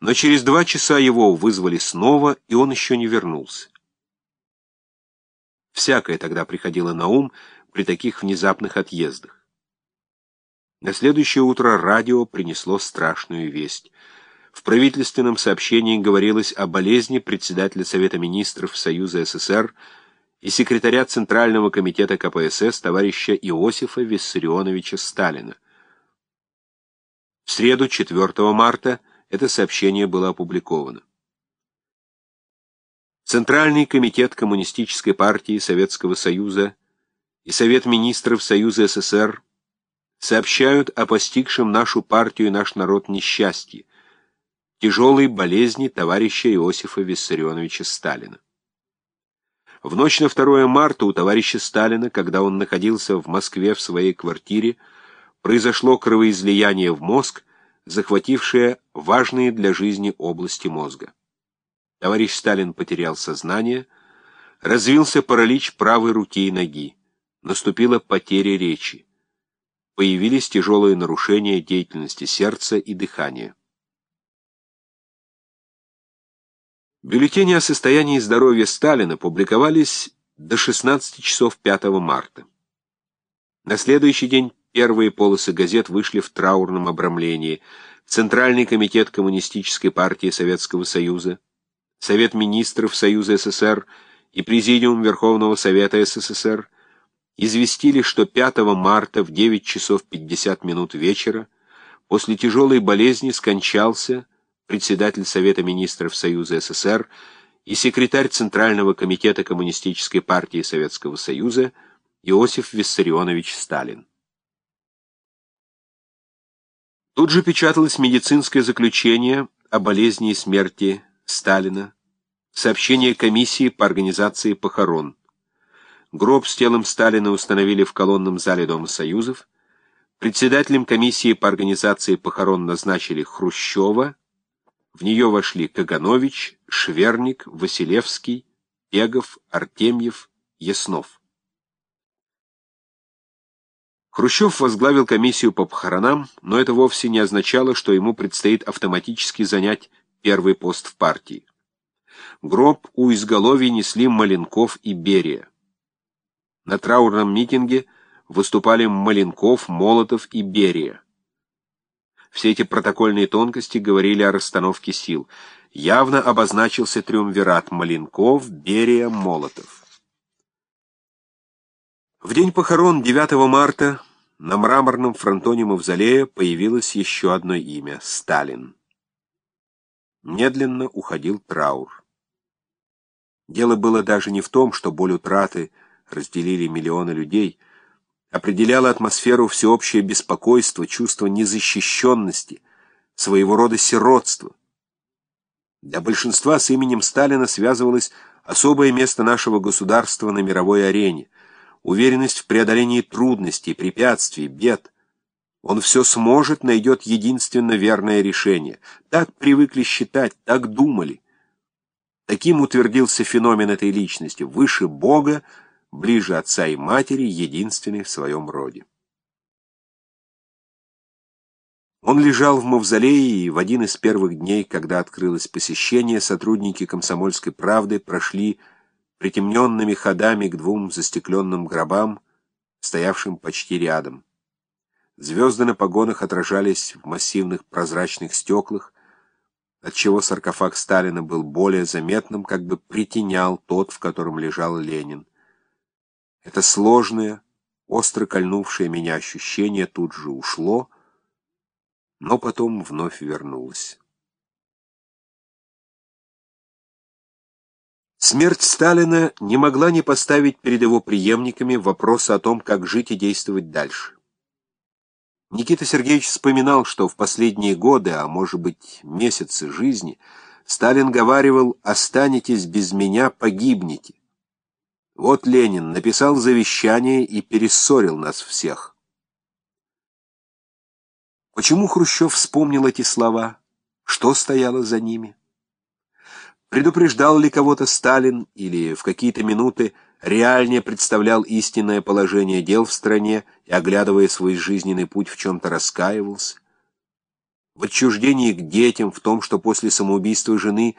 Но через два часа его вызвали снова, и он еще не вернулся. Всякое тогда приходило на ум при таких внезапных отъездах. На следующее утро радио принесло страшную весть. В правительственном сообщении говорилось о болезни председателя Совета министров Союза СССр и секретаря Центрального комитета КПСС товарища Иосифа Виссарионовича Сталина. В среду, 4 марта, это сообщение было опубликовано. Центральный комитет Коммунистической партии Советского Союза и Совет министров Союза СССр сообщают о постигшем нашу партию и наш народ несчастье, тяжелой болезни товарища Иосифа Виссарионовича Сталина. В ночь на 2 марта у товарища Сталина, когда он находился в Москве в своей квартире, произошло кровоизлияние в мозг, захватившее важные для жизни области мозга. Товарищ Сталин потерял сознание, развился паралич правой руки и ноги, наступила потеря речи, появились тяжелые нарушения деятельности сердца и дыхания. Бюллетени о состоянии здоровья Сталина публиковались до 16 часов 5 марта. На следующий день первые полосы газет вышли в траурном обрамлении. Центральный комитет Коммунистической партии Советского Союза, Совет министров Союза СССр и Президиум Верховного Совета СССР известили, что 5 марта в 9 часов 50 минут вечера после тяжелой болезни скончался председатель Совета министров Союза СССр и секретарь Центрального комитета Коммунистической партии Советского Союза Иосиф Виссарионович Сталин. Тут же печаталось медицинское заключение о болезни и смерти Сталина, сообщение комиссии по организации похорон. Гроб с телом Сталина установили в колонном зале Дома Союзов. Председателем комиссии по организации похорон назначили Хрущева, в нее вошли Каганович, Шверник, Василевский, Пегов, Артемьев, Яснов. Хрущев возглавил комиссию по похоронам, но это вовсе не означало, что ему предстоит автоматически занять первый пост в партии. Гроб у изголовья несли Маленков и Берия. На траурном митинге выступали Маленков, Молотов и Берия. Все эти протокольные тонкости говорили о расстановке сил. Явно обозначился триумвират Маленков, Берия, Молотов. В день похорон 9 марта на мраморном фронтоне Мавзолея появилось еще одно имя — Сталин. Медленно уходил траур. Дело было даже не в том, что боль утраты разделили миллионы людей — определяло атмосферу всеобщее беспокойство, чувство незащищенности, своего рода сиротство. Для большинства с именем Сталина связывалось особое место нашего государства на мировой арене, уверенность в преодолении трудностей, препятствий, бед. Он все сможет, найдет единственно верное решение. Так привыкли считать, так думали. Таким утвердился феномен этой личности, выше Бога, ближе отца и матери, единственный в своем роде. Он лежал в мавзолее, и в один из первых дней, когда открылось посещение, сотрудники «Комсомольской правды» прошли притемненными ходами к двум застекленным гробам, стоявшим почти рядом. Звезды на погонах отражались в массивных прозрачных стеклах, отчего саркофаг Сталина был более заметным, как бы притенял тот, в котором лежал Ленин. Это сложное, остро кольнувшее меня ощущение тут же ушло, но потом вновь вернулось. Смерть Сталина не могла не поставить перед его преемниками вопрос о том, как жить и действовать дальше. Никита Сергеевич вспоминал, что в последние годы, а может быть месяцы жизни, Сталин говаривал «останетесь без меня, погибнете». Вот Ленин написал завещание и перессорил нас всех. Почему Хрущев вспомнил эти слова? Что стояло за ними? Предупреждал ли кого-то Сталин или в какие-то минуты реальнее представлял истинное положение дел в стране и, оглядывая свой жизненный путь, в чем-то раскаивался? в отчуждении к детям, в том, что после самоубийства жены